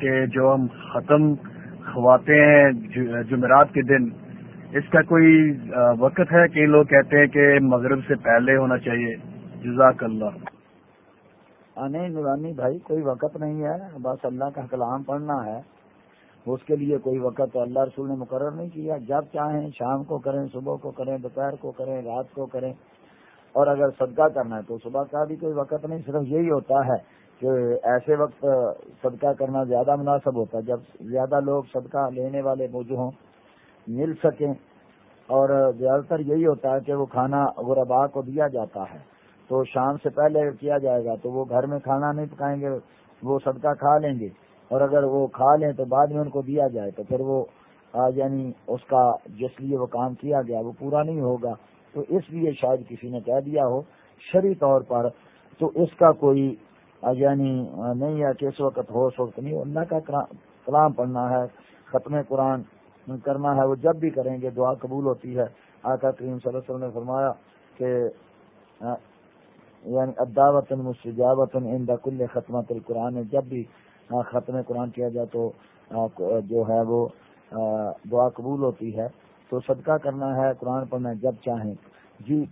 کہ جو ہم ختم کھواتے ہیں جمعرات کے دن، اس کا کوئی وقت ہے کئی لوگ کہتے ہیں کہ مغرب سے پہلے ہونا چاہیے؟ جزاک اللہ نہیں نورانی بھائی، کوئی وقت نہیں ہے، بس اللہ کا کلام پڑھنا ہے۔ اس کے لیے کوئی وقت اللہ رسول نے مقرر نہیں کیا۔ جب چاہیں شام کو کریں، صبح کو کریں، دوپہر کو کریں، رات کو کریں۔ اور اگر صدقہ کرنا ہے تو صبح کا بھی کوئی وقت نہیں، صرف یہی ہوتا ہے کہ ایسے وقت صدقہ کرنا زیادہ مناسب ہوتا ہے۔ جب زیادہ لوگ صدقہ لینے والے موجود ہوں، مل سکیں۔ اور زیادہ تر یہی ہوتا ہے کہ وہ کھانا غربا کو دیا جاتا ہے۔ تو شام سے پہلے کیا جائے گا؟ تو وہ گھر میں کھانا نہیں پکائیں گے، وہ صدقہ کھا لیں گے۔ اور اگر وہ کھا لیں تو بعد میں ان کو دیا جائے تو پھر وہ یعنی اس کا جس لیے وہ کام کیا گیا وہ پورا نہیں ہوگا۔ تو اس لیے شاید کسی نے کہہ دیا ہو شری طور پر تو اس کا کوئی یعنی نہیں ہے کہ اس وقت ہو وقت نہیں، اللہ کا کلام پڑھنا ہے، ختم قرآن کرنا ہے، وہ جب بھی کریں گے، دعا قبول ہوتی ہے۔ آقا کریم صلی اللہ علیہ وسلم نے فرمایا کہ یعنی اداوت مستجابت ان کل ختمت القرآن، جب بھی ختم قرآن کیا جائے تو جو ہے وہ دعا قبول ہوتی ہے۔ تو صدقہ کرنا ہے قرآن پڑھنا جب چاہیں۔ جی۔